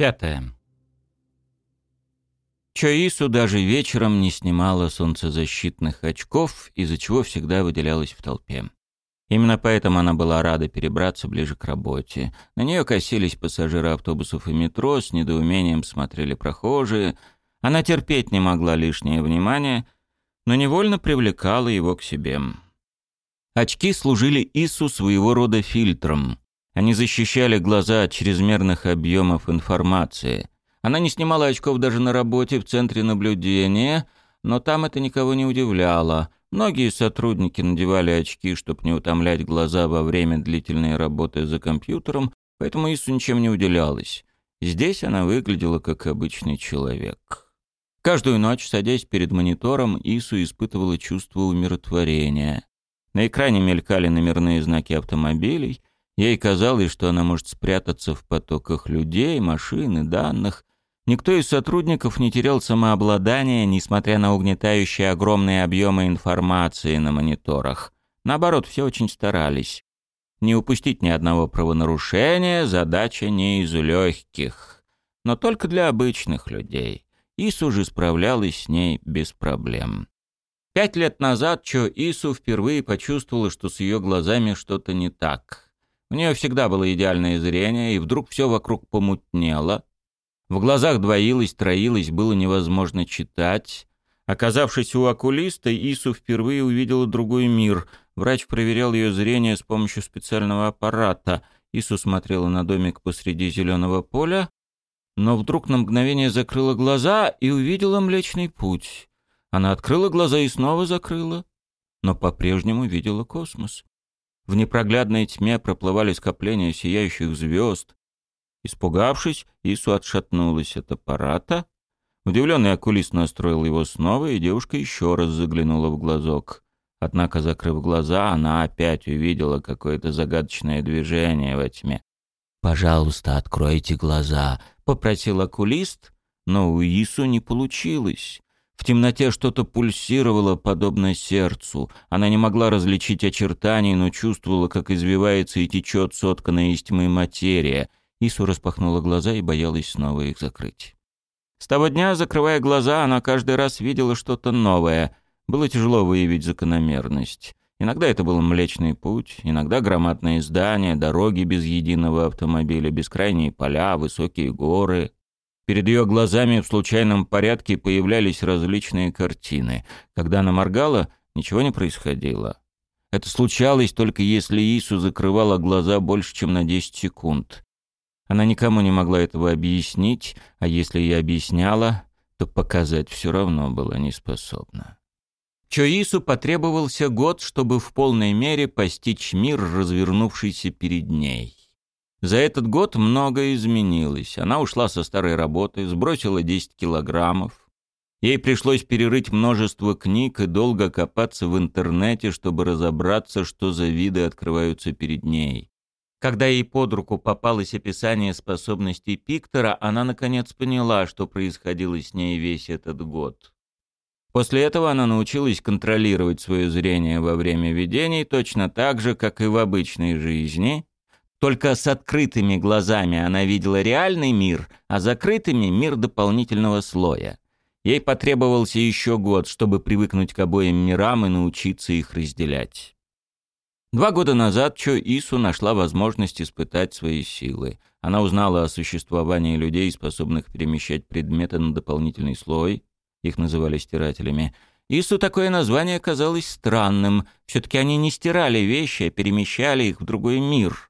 Пятое. Чоису даже вечером не снимала солнцезащитных очков, из-за чего всегда выделялась в толпе. Именно поэтому она была рада перебраться ближе к работе. На нее косились пассажиры автобусов и метро, с недоумением смотрели прохожие. Она терпеть не могла лишнее внимание, но невольно привлекала его к себе. Очки служили Ису своего рода фильтром. Они защищали глаза от чрезмерных объемов информации. Она не снимала очков даже на работе в центре наблюдения, но там это никого не удивляло – Многие сотрудники надевали очки, чтобы не утомлять глаза во время длительной работы за компьютером, поэтому Ису ничем не уделялась. Здесь она выглядела как обычный человек. Каждую ночь, садясь перед монитором, Ису испытывала чувство умиротворения. На экране мелькали номерные знаки автомобилей. Ей казалось, что она может спрятаться в потоках людей, машин и данных, Никто из сотрудников не терял самообладание, несмотря на угнетающие огромные объемы информации на мониторах. Наоборот, все очень старались. Не упустить ни одного правонарушения – задача не из легких. Но только для обычных людей. Ису же справлялась с ней без проблем. Пять лет назад Чо Ису впервые почувствовала, что с ее глазами что-то не так. У нее всегда было идеальное зрение, и вдруг все вокруг помутнело – в глазах двоилось, троилось, было невозможно читать. Оказавшись у окулиста, Ису впервые увидела другой мир. Врач проверял ее зрение с помощью специального аппарата. Ису смотрела на домик посреди зеленого поля, но вдруг на мгновение закрыла глаза и увидела Млечный Путь. Она открыла глаза и снова закрыла, но по-прежнему видела космос. В непроглядной тьме проплывали скопления сияющих звезд, Испугавшись, Ису отшатнулась от аппарата. Удивленный окулист настроил его снова, и девушка еще раз заглянула в глазок. Однако, закрыв глаза, она опять увидела какое-то загадочное движение во тьме. «Пожалуйста, откройте глаза», — попросил окулист, но у Ису не получилось. В темноте что-то пульсировало, подобно сердцу. Она не могла различить очертаний, но чувствовала, как извивается и течет сотканная из тьмы материя — Ису распахнула глаза и боялась снова их закрыть. С того дня, закрывая глаза, она каждый раз видела что-то новое. Было тяжело выявить закономерность. Иногда это был Млечный Путь, иногда громадные здания, дороги без единого автомобиля, бескрайние поля, высокие горы. Перед ее глазами в случайном порядке появлялись различные картины. Когда она моргала, ничего не происходило. Это случалось только если Ису закрывала глаза больше, чем на 10 секунд. Она никому не могла этого объяснить, а если и объясняла, то показать все равно была не способна. Чоису потребовался год, чтобы в полной мере постичь мир, развернувшийся перед ней. За этот год многое изменилось. Она ушла со старой работы, сбросила 10 килограммов. Ей пришлось перерыть множество книг и долго копаться в интернете, чтобы разобраться, что за виды открываются перед ней. Когда ей под руку попалось описание способностей Пиктора, она наконец поняла, что происходило с ней весь этот год. После этого она научилась контролировать свое зрение во время видений точно так же, как и в обычной жизни. Только с открытыми глазами она видела реальный мир, а закрытыми — мир дополнительного слоя. Ей потребовался еще год, чтобы привыкнуть к обоим мирам и научиться их разделять. Два года назад Чо Ису нашла возможность испытать свои силы. Она узнала о существовании людей, способных перемещать предметы на дополнительный слой. Их называли стирателями. Ису такое название казалось странным. Все-таки они не стирали вещи, а перемещали их в другой мир.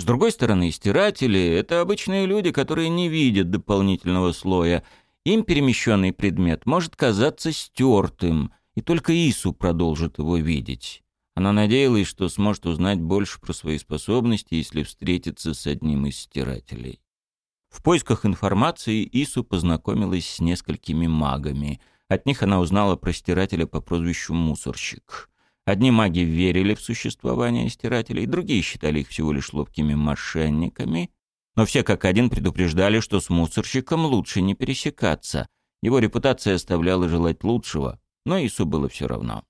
С другой стороны, стиратели — это обычные люди, которые не видят дополнительного слоя. Им перемещенный предмет может казаться стертым, и только Ису продолжит его видеть. Она надеялась, что сможет узнать больше про свои способности, если встретится с одним из стирателей. В поисках информации Ису познакомилась с несколькими магами. От них она узнала про стирателя по прозвищу Мусорщик. Одни маги верили в существование стирателей, другие считали их всего лишь ловкими мошенниками. Но все как один предупреждали, что с мусорщиком лучше не пересекаться. Его репутация оставляла желать лучшего, но Ису было все равно.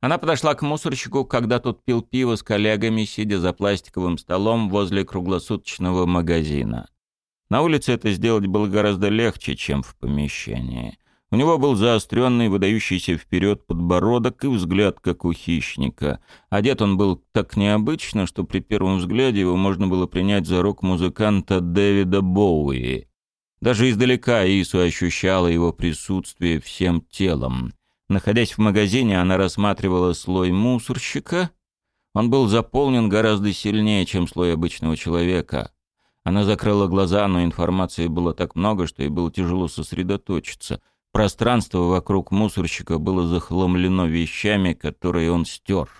Она подошла к мусорщику, когда тот пил пиво с коллегами, сидя за пластиковым столом возле круглосуточного магазина. На улице это сделать было гораздо легче, чем в помещении. У него был заостренный, выдающийся вперед подбородок и взгляд, как у хищника. Одет он был так необычно, что при первом взгляде его можно было принять за рок-музыканта Дэвида Боуи. Даже издалека Ису ощущала его присутствие всем телом. Находясь в магазине, она рассматривала слой мусорщика. Он был заполнен гораздо сильнее, чем слой обычного человека. Она закрыла глаза, но информации было так много, что ей было тяжело сосредоточиться — Пространство вокруг мусорщика было захламлено вещами, которые он стер.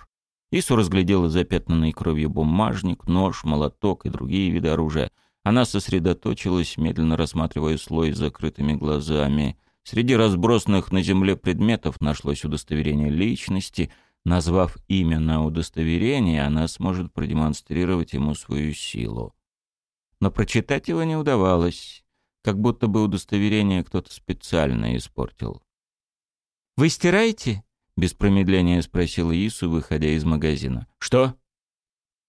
Ису разглядела запятнанный кровью бумажник, нож, молоток и другие виды оружия. Она сосредоточилась, медленно рассматривая слой с закрытыми глазами. Среди разбросанных на земле предметов нашлось удостоверение личности. Назвав имя на удостоверение, она сможет продемонстрировать ему свою силу. Но прочитать его не удавалось как будто бы удостоверение кто-то специально испортил. «Вы стираете?» — без промедления спросила Ису, выходя из магазина. «Что?»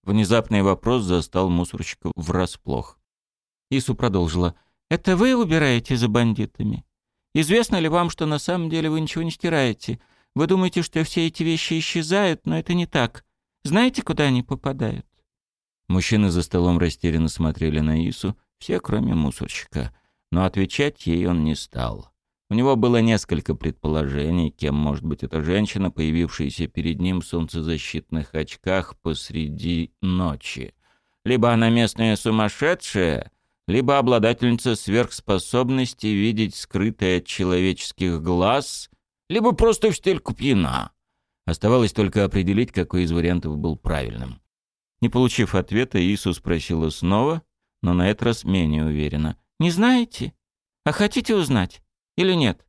Внезапный вопрос застал мусорщика врасплох. Ису продолжила. «Это вы убираете за бандитами? Известно ли вам, что на самом деле вы ничего не стираете? Вы думаете, что все эти вещи исчезают, но это не так. Знаете, куда они попадают?» Мужчины за столом растерянно смотрели на Ису, все, кроме мусорщика но отвечать ей он не стал. У него было несколько предположений, кем может быть эта женщина, появившаяся перед ним в солнцезащитных очках посреди ночи. Либо она местная сумасшедшая, либо обладательница сверхспособности видеть скрытое от человеческих глаз, либо просто в стельку пьяна. Оставалось только определить, какой из вариантов был правильным. Не получив ответа, Иисус спросила снова, но на этот раз менее уверенно. Не знаете? А хотите узнать? Или нет?»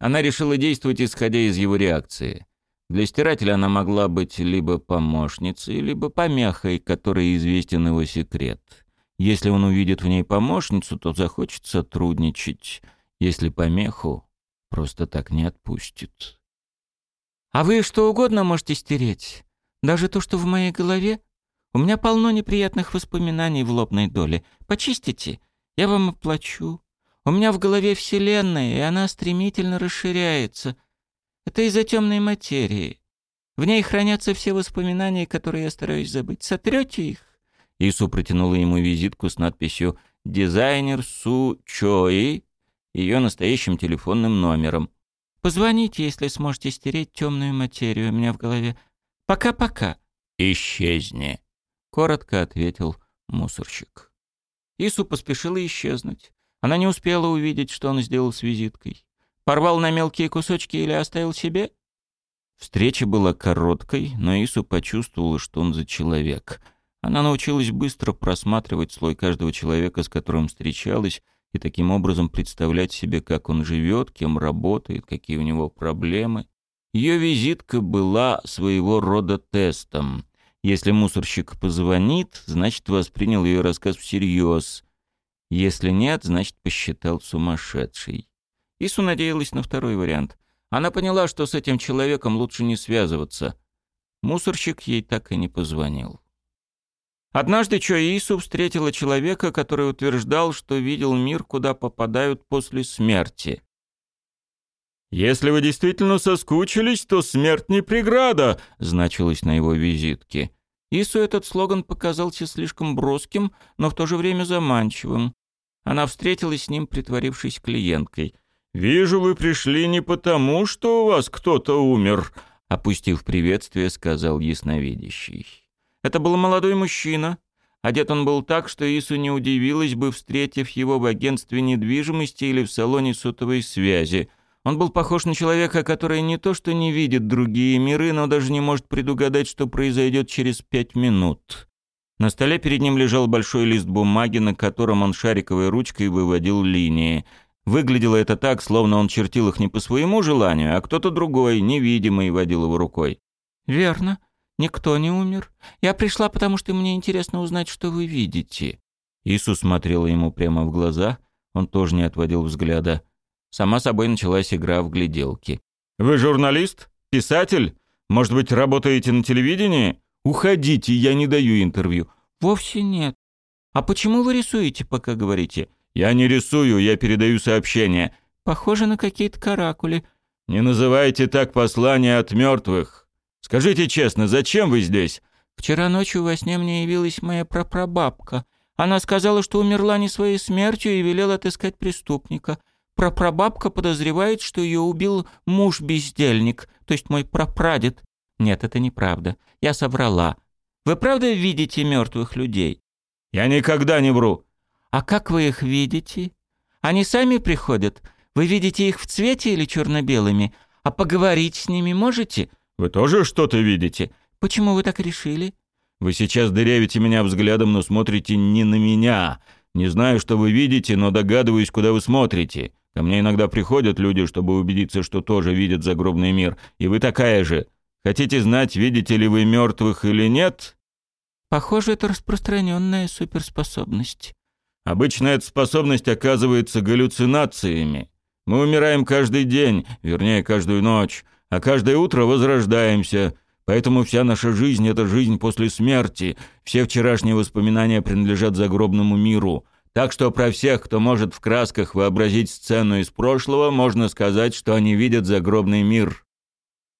Она решила действовать, исходя из его реакции. Для стирателя она могла быть либо помощницей, либо помехой, которой известен его секрет. Если он увидит в ней помощницу, то захочет сотрудничать. Если помеху, просто так не отпустит. «А вы что угодно можете стереть? Даже то, что в моей голове? У меня полно неприятных воспоминаний в лобной доле. Почистите, я вам оплачу. У меня в голове вселенная, и она стремительно расширяется. Это из-за темной материи. В ней хранятся все воспоминания, которые я стараюсь забыть. Сотрете их?» Ису протянула ему визитку с надписью «Дизайнер Су Чои», ее настоящим телефонным номером. «Позвоните, если сможете стереть темную материю у меня в голове. Пока-пока». «Исчезни», — коротко ответил мусорщик. Ису поспешила исчезнуть. Она не успела увидеть, что он сделал с визиткой. Порвал на мелкие кусочки или оставил себе? Встреча была короткой, но Ису почувствовала, что он за человек. Она научилась быстро просматривать слой каждого человека, с которым встречалась, и таким образом представлять себе, как он живет, кем работает, какие у него проблемы. Ее визитка была своего рода тестом. Если мусорщик позвонит, значит, воспринял ее рассказ всерьез. Если нет, значит, посчитал сумасшедший. Ису надеялась на второй вариант. Она поняла, что с этим человеком лучше не связываться. Мусорщик ей так и не позвонил. Однажды Чо Ису встретила человека, который утверждал, что видел мир, куда попадают после смерти. «Если вы действительно соскучились, то смерть не преграда», — значилось на его визитке. Ису этот слоган показался слишком броским, но в то же время заманчивым. Она встретилась с ним, притворившись клиенткой. «Вижу, вы пришли не потому, что у вас кто-то умер», — опустив приветствие, сказал ясновидящий. Это был молодой мужчина. Одет он был так, что Ису не удивилась бы, встретив его в агентстве недвижимости или в салоне сотовой связи — он был похож на человека, который не то что не видит другие миры, но даже не может предугадать, что произойдет через пять минут. На столе перед ним лежал большой лист бумаги, на котором он шариковой ручкой выводил линии. Выглядело это так, словно он чертил их не по своему желанию, а кто-то другой, невидимый, водил его рукой. «Верно. Никто не умер. Я пришла, потому что мне интересно узнать, что вы видите». Иисус смотрел ему прямо в глаза. Он тоже не отводил взгляда. Сама собой началась игра в гляделки. «Вы журналист? Писатель? Может быть, работаете на телевидении? Уходите, я не даю интервью». «Вовсе нет. А почему вы рисуете, пока говорите? «Я не рисую, я передаю сообщения». «Похоже на какие-то каракули». «Не называйте так послания от мертвых. Скажите честно, зачем вы здесь?» «Вчера ночью во сне мне явилась моя прапрабабка. Она сказала, что умерла не своей смертью и велела отыскать преступника. Прапрабабка подозревает, что ее убил муж-бездельник, то есть мой прапрадед. Нет, это неправда. Я соврала. Вы правда видите мертвых людей? Я никогда не вру. А как вы их видите? Они сами приходят? Вы видите их в цвете или черно-белыми? А поговорить с ними можете? Вы тоже что-то видите? Почему вы так решили? Вы сейчас дырявите меня взглядом, но смотрите не на меня. Не знаю, что вы видите, но догадываюсь, куда вы смотрите. Ко мне иногда приходят люди, чтобы убедиться, что тоже видят загробный мир. И вы такая же. Хотите знать, видите ли вы мертвых или нет? Похоже, это распространенная суперспособность. Обычно эта способность оказывается галлюцинациями. Мы умираем каждый день, вернее, каждую ночь, а каждое утро возрождаемся. Поэтому вся наша жизнь — это жизнь после смерти. Все вчерашние воспоминания принадлежат загробному миру. Так что про всех, кто может в красках вообразить сцену из прошлого, можно сказать, что они видят загробный мир.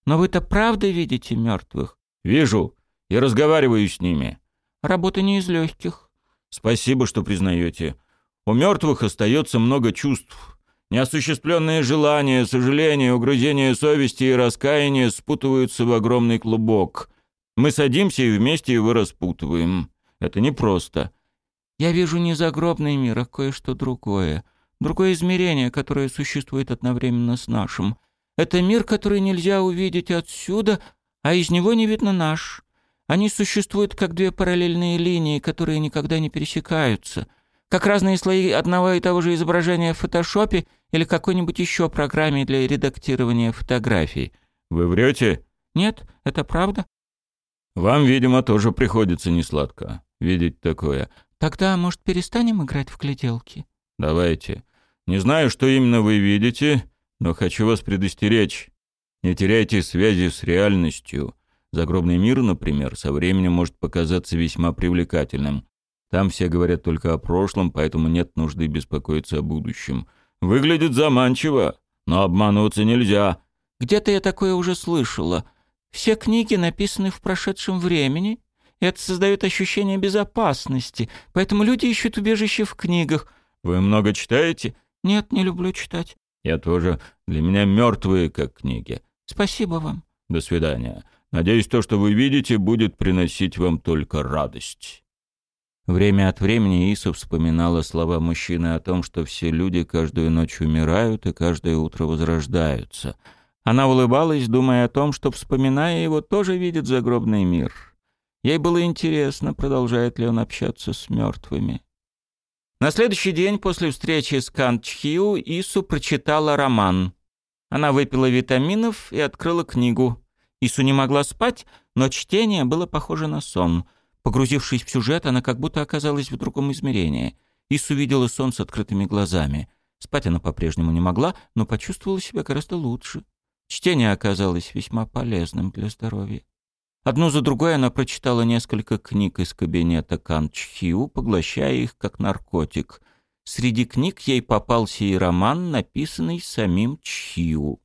Но вы-то правда видите мертвых? Вижу. И разговариваю с ними. Работа не из легких. Спасибо, что признаете. У мертвых остается много чувств. Неосуществленные желания, сожаления, угрызения совести и раскаяние спутываются в огромный клубок. Мы садимся и вместе его распутываем. Это непросто. Я вижу не загробный мир, а кое-что другое. Другое измерение, которое существует одновременно с нашим. Это мир, который нельзя увидеть отсюда, а из него не видно наш. Они существуют как две параллельные линии, которые никогда не пересекаются. Как разные слои одного и того же изображения в фотошопе или какой-нибудь еще программе для редактирования фотографий. Вы врете? Нет, это правда. Вам, видимо, тоже приходится несладко видеть такое. Тогда, может, перестанем играть в гляделки? Давайте. Не знаю, что именно вы видите, но хочу вас предостеречь. Не теряйте связи с реальностью. Загробный мир, например, со временем может показаться весьма привлекательным. Там все говорят только о прошлом, поэтому нет нужды беспокоиться о будущем. Выглядит заманчиво, но обманываться нельзя. Где-то я такое уже слышала. Все книги написаны в прошедшем времени, это создает ощущение безопасности, поэтому люди ищут убежище в книгах. Вы много читаете? Нет, не люблю читать. Я тоже. Для меня мертвые, как книги. Спасибо вам. До свидания. Надеюсь, то, что вы видите, будет приносить вам только радость. Время от времени Иса вспоминала слова мужчины о том, что все люди каждую ночь умирают и каждое утро возрождаются. Она улыбалась, думая о том, что, вспоминая его, тоже видит загробный мир. Ей было интересно, продолжает ли он общаться с мертвыми. На следующий день после встречи с Канчхиу Ису прочитала роман. Она выпила витаминов и открыла книгу. Ису не могла спать, но чтение было похоже на сон. Погрузившись в сюжет, она как будто оказалась в другом измерении. Ису видела сон с открытыми глазами. Спать она по-прежнему не могла, но почувствовала себя гораздо лучше. Чтение оказалось весьма полезным для здоровья. Одну за другой она прочитала несколько книг из кабинета Кан Чхиу, поглощая их как наркотик. Среди книг ей попался и роман, написанный самим Чхиу.